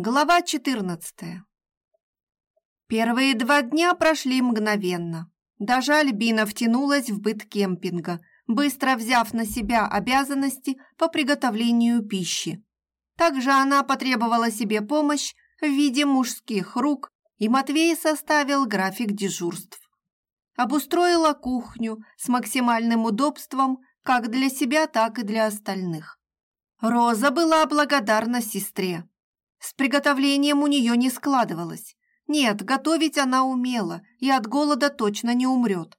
Глава 14 Первые два дня прошли мгновенно. Даже Альбина втянулась в быт кемпинга, быстро взяв на себя обязанности по приготовлению пищи. Также она потребовала себе помощь в виде мужских рук, и Матвей составил график дежурств. Обустроила кухню с максимальным удобством как для себя, так и для остальных. Роза была благодарна сестре. С приготовлением у нее не складывалось. Нет, готовить она умела и от голода точно не умрет.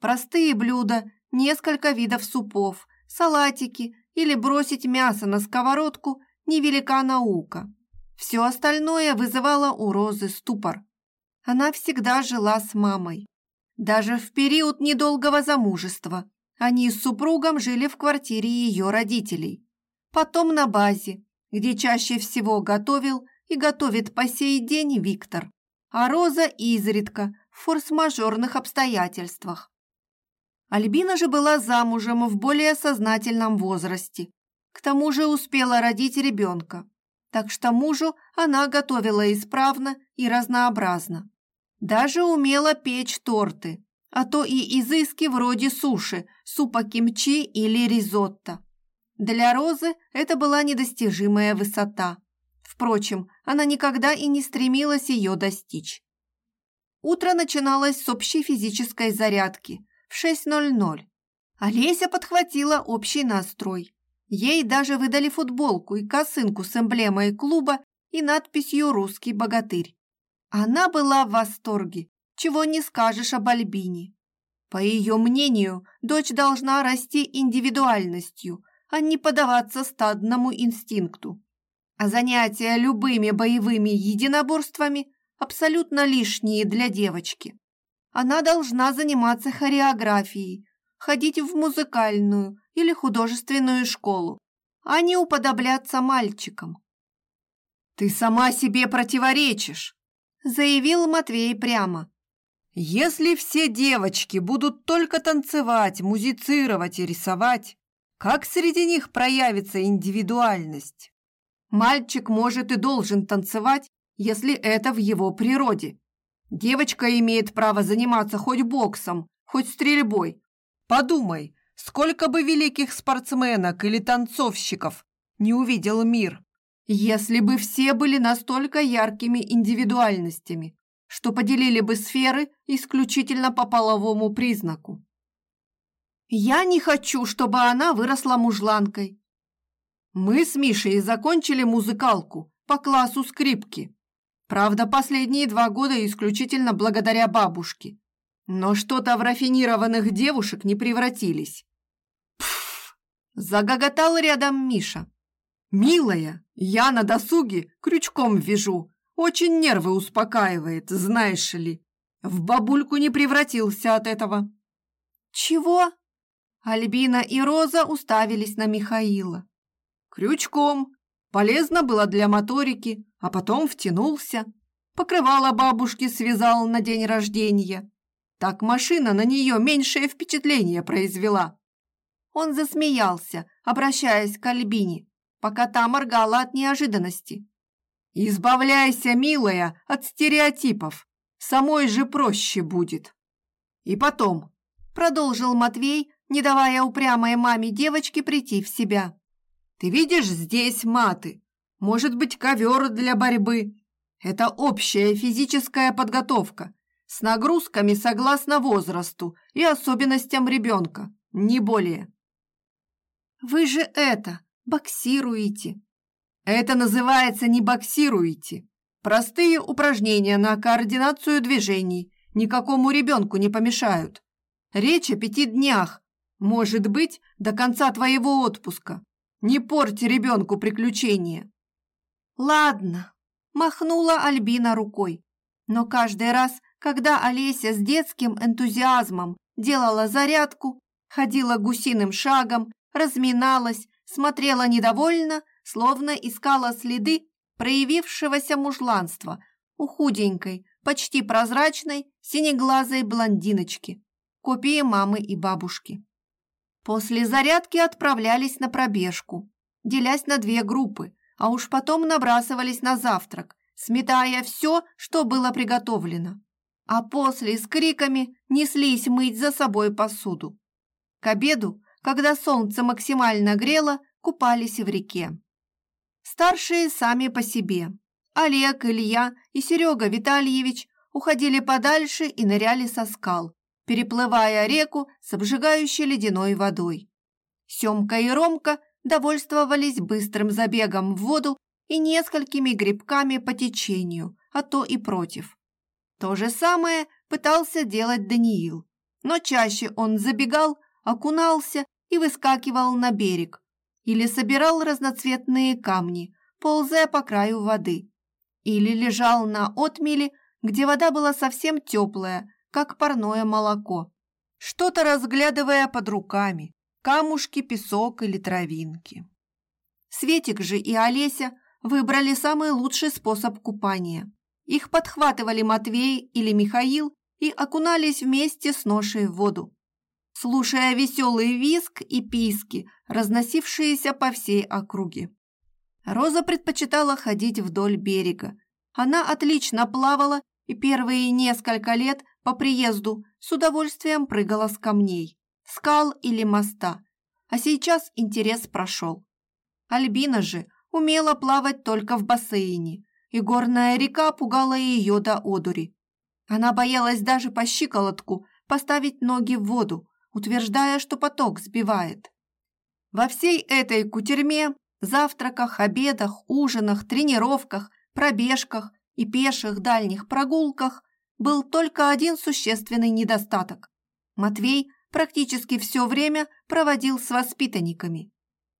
Простые блюда, несколько видов супов, салатики или бросить мясо на сковородку – невелика наука. Все остальное вызывало у Розы ступор. Она всегда жила с мамой. Даже в период недолгого замужества они с супругом жили в квартире ее родителей. Потом на базе, где чаще всего готовил и готовит по сей день Виктор, а Роза изредка в форс-мажорных обстоятельствах. Альбина же была замужем в более сознательном возрасте. К тому же успела родить ребенка. Так что мужу она готовила исправно и разнообразно. Даже умела печь торты, а то и изыски вроде суши, супа кимчи или ризотто. Для Розы это была недостижимая высота. Впрочем, она никогда и не стремилась ее достичь. Утро начиналось с общей физической зарядки в 6.00. Олеся подхватила общий настрой. Ей даже выдали футболку и косынку с эмблемой клуба и надписью «Русский богатырь». Она была в восторге, чего не скажешь об Альбине. По ее мнению, дочь должна расти индивидуальностью, а не подаваться стадному инстинкту. А занятия любыми боевыми единоборствами абсолютно лишние для девочки. Она должна заниматься хореографией, ходить в музыкальную или художественную школу, а не уподобляться мальчикам. «Ты сама себе противоречишь», – заявил Матвей прямо. «Если все девочки будут только танцевать, музицировать и рисовать, как среди них проявится индивидуальность? Мальчик может и должен танцевать, если это в его природе. Девочка имеет право заниматься хоть боксом, хоть стрельбой. Подумай, сколько бы великих спортсменок или танцовщиков не увидел мир, если бы все были настолько яркими индивидуальностями, что поделили бы сферы исключительно по половому признаку. Я не хочу, чтобы она выросла мужланкой. Мы с Мишей закончили музыкалку по классу скрипки. Правда, последние два года исключительно благодаря бабушке. Но что-то в рафинированных девушек не превратились. Пф! Загоготал рядом Миша. «Милая, я на досуге крючком вяжу. Очень нервы успокаивает, знаешь ли. В бабульку не превратился от этого». «Чего?» Альбина и Роза уставились на Михаила. «Крючком. Полезно было для моторики, а потом втянулся. Покрывало бабушки связал на день рождения. Так машина на нее меньшее впечатление произвела». Он засмеялся, обращаясь к Альбине, пока та моргала от неожиданности. «Избавляйся, милая, от стереотипов. Самой же проще будет. И потом, продолжил Матвей, не давая упрямой маме девочки прийти в себя. Ты видишь здесь маты? Может быть, ковер для борьбы? Это общая физическая подготовка с нагрузками согласно возрасту и особенностям ребенка, не более. Вы же это, боксируете. Это называется не боксируете. Простые упражнения на координацию движений никакому ребенку не помешают. Речь о пяти днях, может быть, до конца твоего отпуска. Не порти ребенку приключения. Ладно, махнула Альбина рукой. Но каждый раз, когда Олеся с детским энтузиазмом делала зарядку, ходила гусиным шагом, разминалась, смотрела недовольно, словно искала следы проявившегося мужланства у худенькой, почти прозрачной, синеглазой блондиночки, копии мамы и бабушки. После зарядки отправлялись на пробежку, делясь на две группы. а уж потом набрасывались на завтрак, сметая все, что было приготовлено. А после с криками неслись мыть за собой посуду. К обеду, когда солнце максимально грело, купались в реке. Старшие сами по себе. Олег, Илья и Серега Витальевич уходили подальше и ныряли со скал, переплывая реку с обжигающей ледяной водой. Семка и Ромка довольствовались быстрым забегом в воду и несколькими грибками по течению, а то и против. То же самое пытался делать Даниил, но чаще он забегал, окунался и выскакивал на берег или собирал разноцветные камни, ползая по краю воды, или лежал на отмеле, где вода была совсем теплая, как парное молоко, что-то разглядывая под руками, камушки, песок или травинки. Светик же и Олеся выбрали самый лучший способ купания. Их подхватывали Матвей или Михаил и окунались вместе с ношей в воду, слушая веселый визг и писки, разносившиеся по всей округе. Роза предпочитала ходить вдоль берега. Она отлично плавала и первые несколько лет по приезду с удовольствием прыгала с камней, скал или моста, а сейчас интерес прошел. Альбина же умела плавать только в бассейне, и горная река пугала ее до одури. Она боялась даже по щиколотку поставить ноги в воду, утверждая, что поток сбивает. Во всей этой кутерьме, завтраках, обедах, ужинах, тренировках, пробежках и пеших дальних прогулках был только один существенный недостаток. Матвей практически все время проводил с воспитанниками,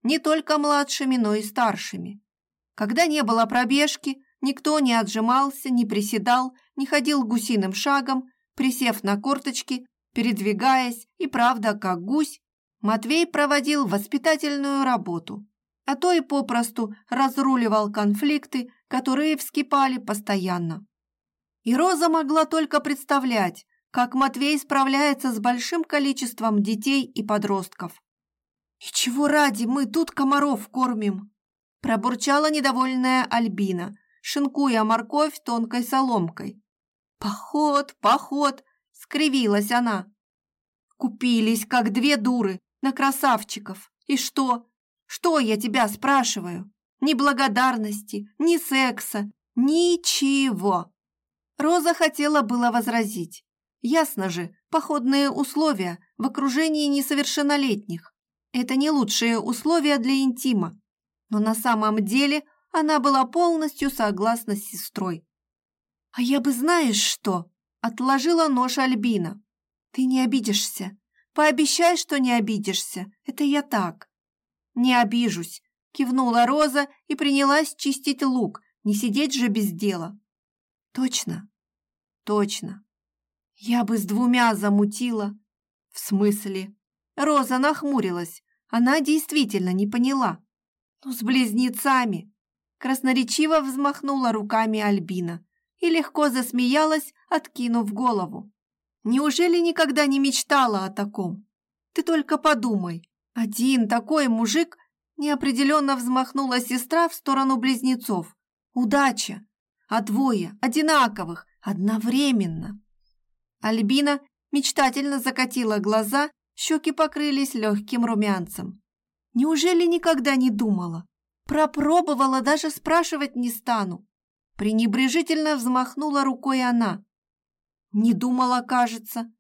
не только младшими, но и старшими. Когда не было пробежки, никто не отжимался, не приседал, не ходил гусиным шагом, присев на корточки, передвигаясь и, правда, как гусь, Матвей проводил воспитательную работу, а то и попросту разруливал конфликты, которые вскипали постоянно. И Роза могла только представлять, как Матвей справляется с большим количеством детей и подростков. «И чего ради мы тут комаров кормим?» пробурчала недовольная Альбина, шинкуя морковь тонкой соломкой. «Поход, поход!» — скривилась она. «Купились, как две дуры, на красавчиков. И что? Что я тебя спрашиваю? Ни благодарности, ни секса, ничего!» Роза хотела было возразить. Ясно же, походные условия в окружении несовершеннолетних. Это не лучшие условия для интима. Но на самом деле она была полностью согласна с сестрой. «А я бы знаешь что?» – отложила нож Альбина. «Ты не обидишься. Пообещай, что не обидишься. Это я так». «Не обижусь», – кивнула Роза и принялась чистить лук, не сидеть же без дела. Точно? Точно. Я бы с двумя замутила. В смысле? Роза нахмурилась. Она действительно не поняла. Ну, с близнецами. Красноречиво взмахнула руками Альбина и легко засмеялась, откинув голову. Неужели никогда не мечтала о таком? Ты только подумай. Один такой мужик неопределенно взмахнула сестра в сторону близнецов. Удача! а двое одинаковых одновременно. Альбина мечтательно закатила глаза, щеки покрылись легким румянцем. Неужели никогда не думала? Пропробовала, даже спрашивать не стану. Пренебрежительно взмахнула рукой она. Не думала, кажется.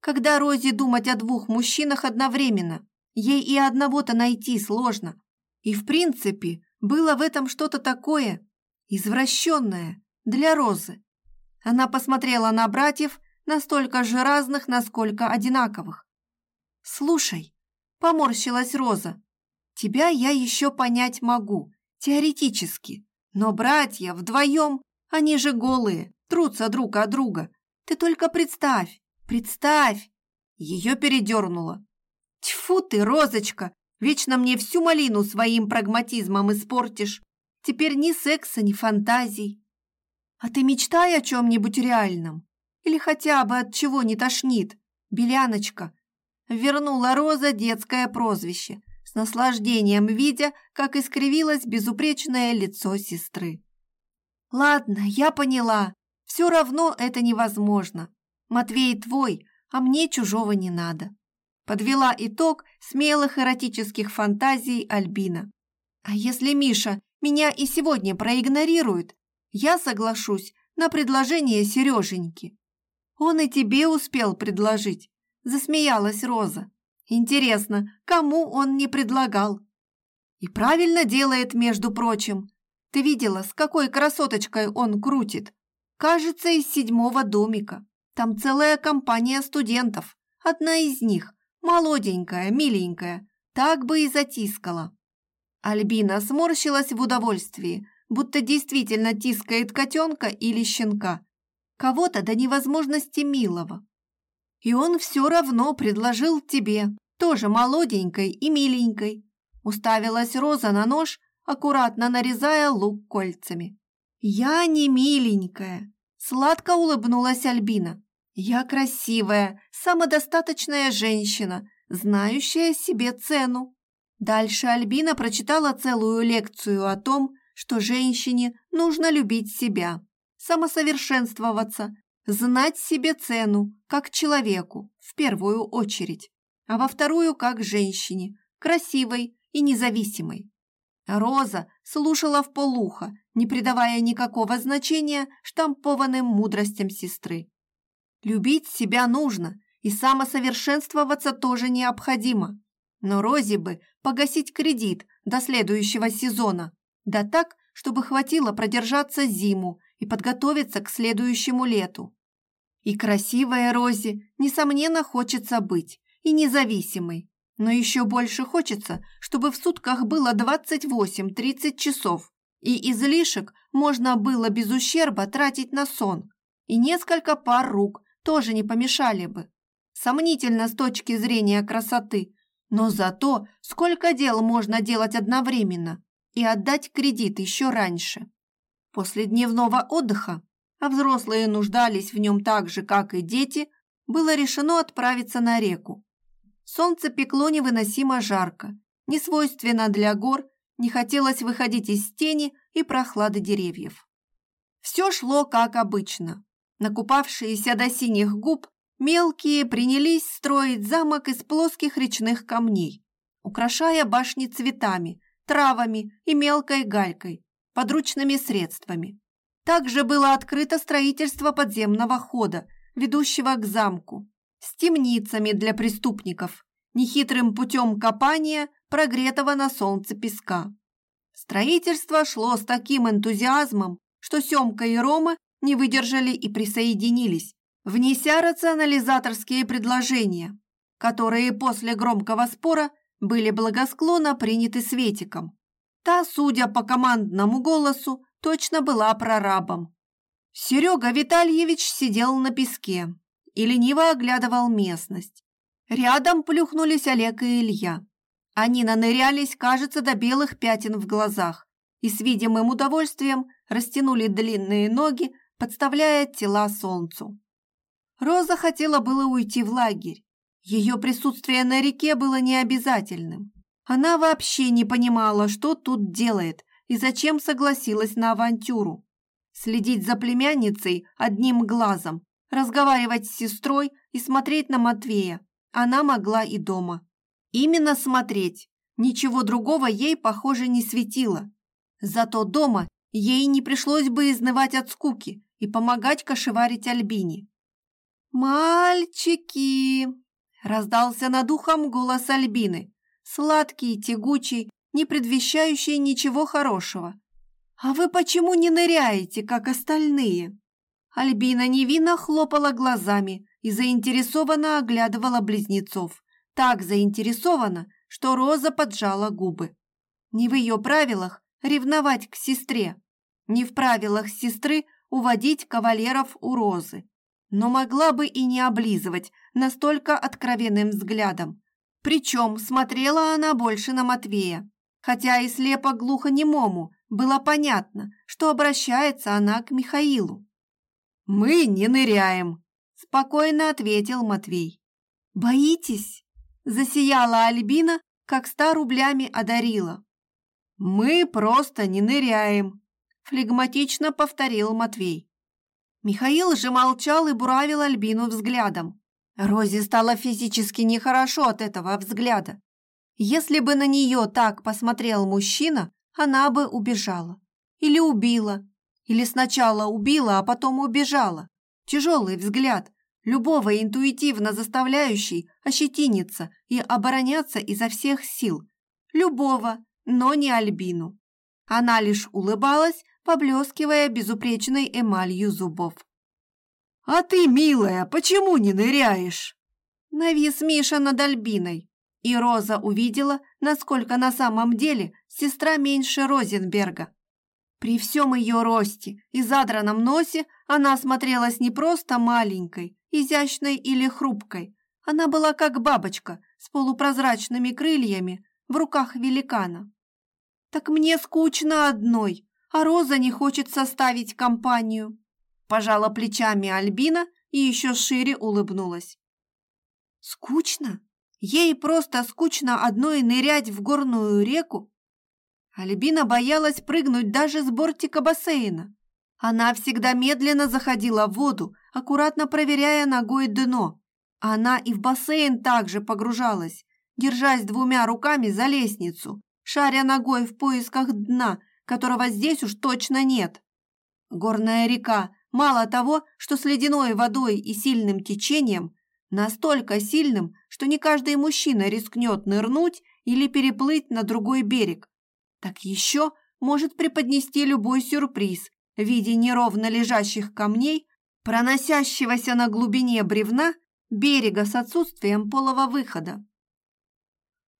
Когда Розе думать о двух мужчинах одновременно? Ей и одного-то найти сложно. И в принципе, было в этом что-то такое, извращенная, для Розы. Она посмотрела на братьев, настолько же разных, насколько одинаковых. «Слушай», — поморщилась Роза, — «тебя я еще понять могу, теоретически, но братья вдвоем, они же голые, трутся друг от друга. Ты только представь, представь!» Ее передернуло. «Тьфу ты, Розочка, вечно мне всю малину своим прагматизмом испортишь. Теперь ни секса, ни фантазий. А ты мечтай о чем-нибудь реальном. Или хотя бы от чего не тошнит. Беляночка. Вернула Роза детское прозвище, с наслаждением видя, как искривилось безупречное лицо сестры. «Ладно, я поняла. Все равно это невозможно. Матвей твой, а мне чужого не надо». Подвела итог смелых эротических фантазий Альбина. «А если Миша меня и сегодня проигнорирует, я соглашусь на предложение Сереженьки». «Он и тебе успел предложить», – засмеялась Роза. «Интересно, кому он не предлагал?» «И правильно делает, между прочим. Ты видела, с какой красоточкой он крутит? Кажется, из седьмого домика. Там целая компания студентов. Одна из них, молоденькая, миленькая, так бы и затискала». Альбина сморщилась в удовольствии, будто действительно тискает котенка или щенка. Кого-то до невозможности милого. И он все равно предложил тебе, тоже молоденькой и миленькой. Уставилась Роза на нож, аккуратно нарезая лук кольцами. «Я не миленькая», – сладко улыбнулась Альбина. «Я красивая, самодостаточная женщина, знающая себе цену». Дальше Альбина прочитала целую лекцию о том, что женщине нужно любить себя, самосовершенствоваться, знать себе цену, как человеку, в первую очередь, а во вторую, как женщине, красивой и независимой. Роза слушала в полухо, не придавая никакого значения штампованным мудростям сестры. Любить себя нужно, и самосовершенствоваться тоже необходимо. Но Розе бы погасить кредит до следующего сезона, да так, чтобы хватило продержаться зиму и подготовиться к следующему лету. И красивая Розе, несомненно, хочется быть, и независимой, но еще больше хочется, чтобы в сутках было 28-30 часов, и излишек можно было без ущерба тратить на сон, и несколько пар рук тоже не помешали бы. Сомнительно с точки зрения красоты, но зато сколько дел можно делать одновременно и отдать кредит еще раньше. После дневного отдыха, а взрослые нуждались в нем так же, как и дети, было решено отправиться на реку. Солнце пекло невыносимо жарко, не свойственно для гор, не хотелось выходить из тени и прохлады деревьев. Все шло как обычно. Накупавшиеся до синих губ, мелкие принялись строить замок из плоских речных камней, украшая башни цветами, травами и мелкой галькой, подручными средствами. Также было открыто строительство подземного хода, ведущего к замку, с темницами для преступников, нехитрым путем копания прогретого на солнце песка. Строительство шло с таким энтузиазмом, что Семка и Рома не выдержали и присоединились, внеся рационализаторские предложения, которые после громкого спора были благосклонно приняты Светиком. Та, судя по командному голосу, точно была прорабом. Серега Витальевич сидел на песке и лениво оглядывал местность. Рядом плюхнулись Олег и Илья. Они нанырялись, кажется, до белых пятен в глазах и с видимым удовольствием растянули длинные ноги, подставляя тела солнцу. Роза хотела было уйти в лагерь, ее присутствие на реке было необязательным. Она вообще не понимала, что тут делает и зачем согласилась на авантюру. Следить за племянницей одним глазом, разговаривать с сестрой и смотреть на Матвея она могла и дома. Именно смотреть, ничего другого ей, похоже, не светило. Зато дома ей не пришлось бы изнывать от скуки и помогать кошеварить Альбине. «Мальчики!» Раздался над ухом голос Альбины, сладкий, тягучий, не предвещающий ничего хорошего. «А вы почему не ныряете, как остальные?» Альбина невинно хлопала глазами и заинтересованно оглядывала близнецов. Так заинтересована, что Роза поджала губы. Не в ее правилах ревновать к сестре, не в правилах сестры уводить кавалеров у Розы но могла бы и не облизывать настолько откровенным взглядом. Причем смотрела она больше на Матвея, хотя и слепо-глухонемому было понятно, что обращается она к Михаилу. «Мы не ныряем», – спокойно ответил Матвей. «Боитесь?» – засияла Альбина, как ста рублями одарила. «Мы просто не ныряем», – флегматично повторил Матвей. Михаил же молчал и буравил Альбину взглядом. Розе стало физически нехорошо от этого взгляда. Если бы на нее так посмотрел мужчина, она бы убежала. Или убила. Или сначала убила, а потом убежала. Тяжелый взгляд, любого интуитивно заставляющий ощетиниться и обороняться изо всех сил. Любого, но не Альбину. Она лишь улыбалась, поблескивая безупречной эмалью зубов. «А ты, милая, почему не ныряешь?» Навис Миша над Альбиной, и Роза увидела, насколько на самом деле сестра меньше Розенберга. При всем ее росте и задранном носе она смотрелась не просто маленькой, изящной или хрупкой. Она была как бабочка с полупрозрачными крыльями в руках великана. «Так мне скучно одной, а Роза не хочет составить компанию», пожала плечами Альбина и еще шире улыбнулась. «Скучно? Ей просто скучно одной нырять в горную реку?» Альбина боялась прыгнуть даже с бортика бассейна. Она всегда медленно заходила в воду, аккуратно проверяя ногой дно. Она и в бассейн также погружалась, держась двумя руками за лестницу, шаря ногой в поисках дна, которого здесь уж точно нет. Горная река, мало того, что с ледяной водой и сильным течением, настолько сильным, что не каждый мужчина рискнет нырнуть или переплыть на другой берег, так еще может преподнести любой сюрприз в виде неровно лежащих камней, проносящегося на глубине бревна берега с отсутствием полого выхода.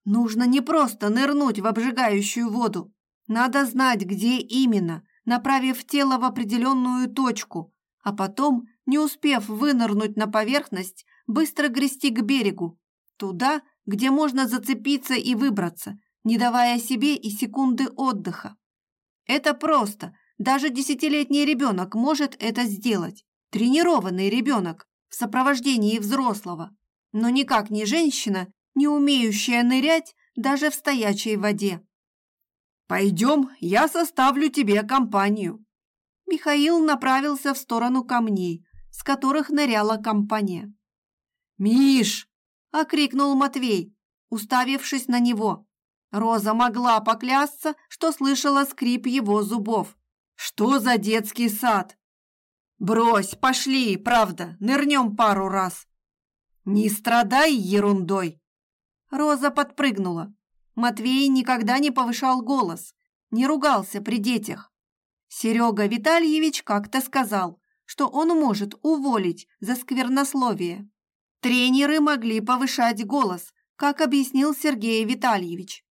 Нужно не просто нырнуть в обжигающую воду, надо знать, где именно, направив тело в определенную точку, а потом, не успев вынырнуть на поверхность, быстро грести к берегу, туда, где можно зацепиться и выбраться, не давая себе и секунды отдыха. Это просто, даже десятилетний ребенок может это сделать, тренированный ребенок в сопровождении взрослого, но никак не женщина, не умеющая нырять даже в стоячей воде. «Пойдем, я составлю тебе компанию». Михаил направился в сторону камней, с которых ныряла компания. «Миш!» – окрикнул Матвей, уставившись на него. Роза могла поклясться, что слышала скрип его зубов. «Что за детский сад?» «Брось, пошли, правда, нырнем пару раз». «Не страдай ерундой!» Роза подпрыгнула. Матвей никогда не повышал голос, не ругался при детях. Серега Витальевич как-то сказал, что он может уволить за сквернословие. Тренеры могли повышать голос, как объяснил Сергей Витальевич.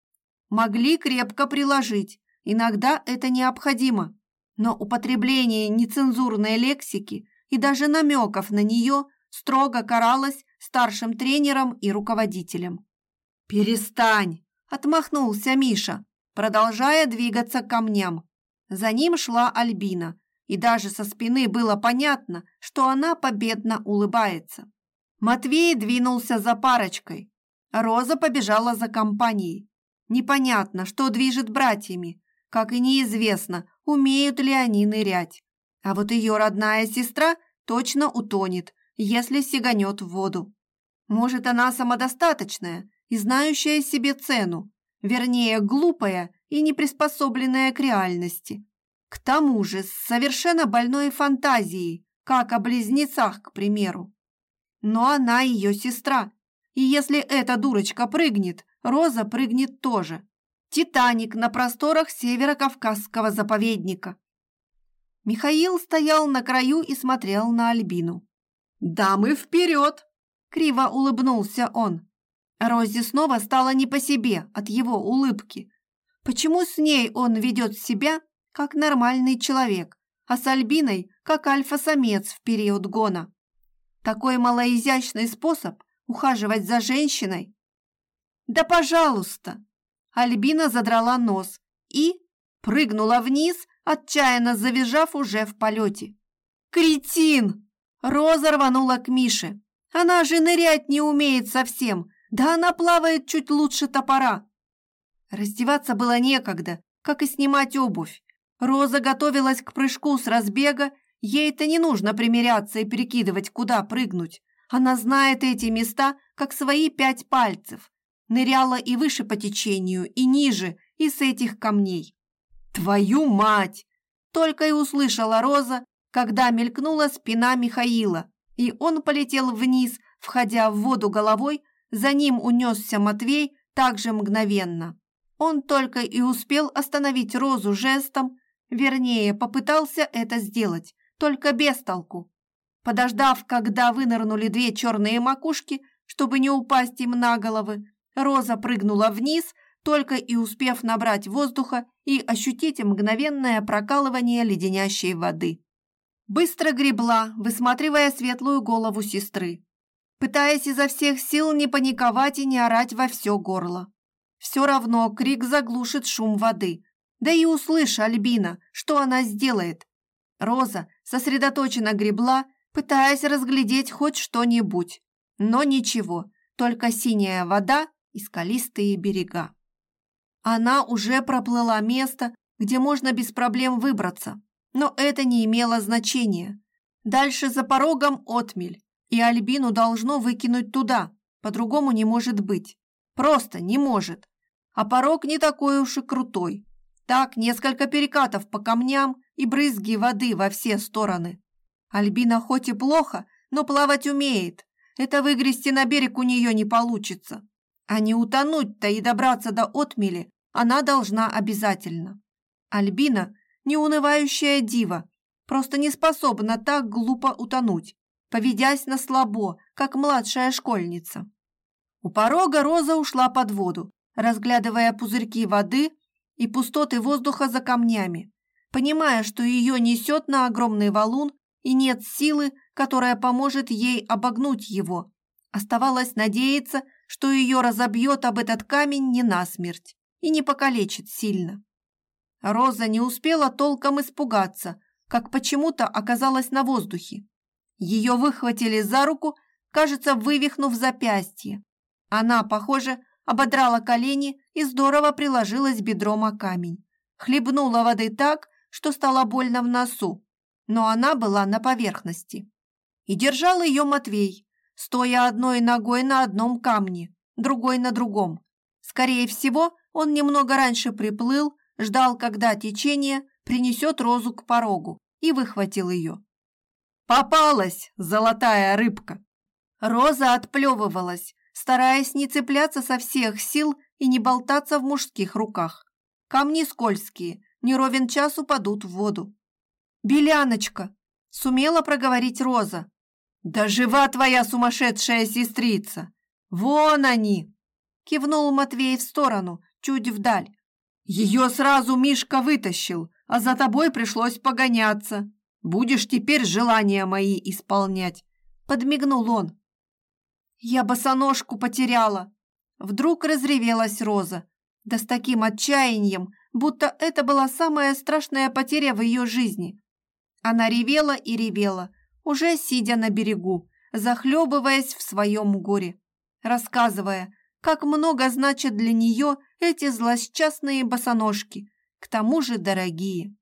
Могли крепко приложить, иногда это необходимо, но употребление нецензурной лексики и даже намеков на нее строго каралось старшим тренером и руководителем. «Перестань!» Отмахнулся Миша, продолжая двигаться к камням. За ним шла Альбина, и даже со спины было понятно, что она победно улыбается. Матвей двинулся за парочкой. Роза побежала за компанией. Непонятно, что движет братьями, как и неизвестно, умеют ли они нырять. А вот ее родная сестра точно утонет, если сиганет в воду. Может, она самодостаточная и знающая себе цену, вернее, глупая и не приспособленная к реальности. К тому же с совершенно больной фантазией, как о близнецах, к примеру. Но она ее сестра, и если эта дурочка прыгнет, Роза прыгнет тоже. Титаник на просторах северо-кавказского заповедника. Михаил стоял на краю и смотрел на Альбину. «Дамы, вперед!» – криво улыбнулся он. Розе снова стало не по себе от его улыбки. Почему с ней он ведет себя, как нормальный человек, а с Альбиной, как альфа-самец в период гона? Такой малоизящный способ ухаживать за женщиной? Да пожалуйста! Альбина задрала нос и прыгнула вниз, отчаянно завизжав уже в полете. «Кретин!» Роза рванула к Мише. «Она же нырять не умеет совсем, да она плавает чуть лучше топора. Раздеваться было некогда, как и снимать обувь. Роза готовилась к прыжку с разбега, ей-то не нужно примеряться и перекидывать, куда прыгнуть. Она знает эти места, как свои пять пальцев. Ныряла и выше по течению, и ниже, и с этих камней. «Твою мать!» Только и услышала Роза, когда мелькнула спина Михаила, и он полетел вниз, входя в воду головой, за ним унесся Матвей также мгновенно. Он только и успел остановить Розу жестом, вернее, попытался это сделать, только без толку. Подождав, когда вынырнули две черные макушки, чтобы не упасть им на головы, Роза прыгнула вниз, только и успев набрать воздуха и ощутить мгновенное прокалывание леденящей воды. Быстро гребла, высматривая светлую голову сестры, пытаясь изо всех сил не паниковать и не орать во все горло. Все равно крик заглушит шум воды. Да и услышь, Альбина, что она сделает. Роза сосредоточенно гребла, пытаясь разглядеть хоть что-нибудь. Но ничего, только синяя вода и скалистые берега. Она уже проплыла место, где можно без проблем выбраться, но это не имело значения. Дальше за порогом отмель, и Альбину должно выкинуть туда, по-другому не может быть. Просто не может. А порог не такой уж и крутой. Так, несколько перекатов по камням и брызги воды во все стороны. Альбина хоть и плохо, но плавать умеет. Это выгрести на берег у нее не получится. А не утонуть-то и добраться до отмели она должна обязательно. Альбина – неунывающая дива, просто не способна так глупо утонуть, поведясь на слабо, как младшая школьница. У порога Роза ушла под воду, разглядывая пузырьки воды и пустоты воздуха за камнями, понимая, что ее несет на огромный валун и нет силы, которая поможет ей обогнуть его. Оставалось надеяться, что ее разобьет об этот камень не насмерть и не покалечит сильно. Роза не успела толком испугаться, как почему-то оказалась на воздухе. Ее выхватили за руку, кажется, вывихнув запястье. Она, похоже, ободрала колени и здорово приложилась бедром о камень. Хлебнула воды так, что стало больно в носу, но она была на поверхности. И держал ее Матвей, стоя одной ногой на одном камне, другой на другом. Скорее всего, он немного раньше приплыл, ждал, когда течение принесет розу к порогу, и выхватил ее. «Попалась, золотая рыбка!» Роза отплевывалась, стараясь не цепляться со всех сил и не болтаться в мужских руках. Камни скользкие, не ровен час упадут в воду. «Беляночка!» — сумела проговорить Роза. «Да жива твоя сумасшедшая сестрица! Вон они!» — кивнул Матвей в сторону, чуть вдаль. «Ее сразу Мишка вытащил, а за тобой пришлось погоняться. Будешь теперь желания мои исполнять!» — подмигнул он. Я босоножку потеряла. Вдруг разревелась Роза. Да с таким отчаянием, будто это была самая страшная потеря в ее жизни. Она ревела и ревела, уже сидя на берегу, захлебываясь в своем горе, рассказывая, как много значат для нее эти злосчастные босоножки, к тому же дорогие.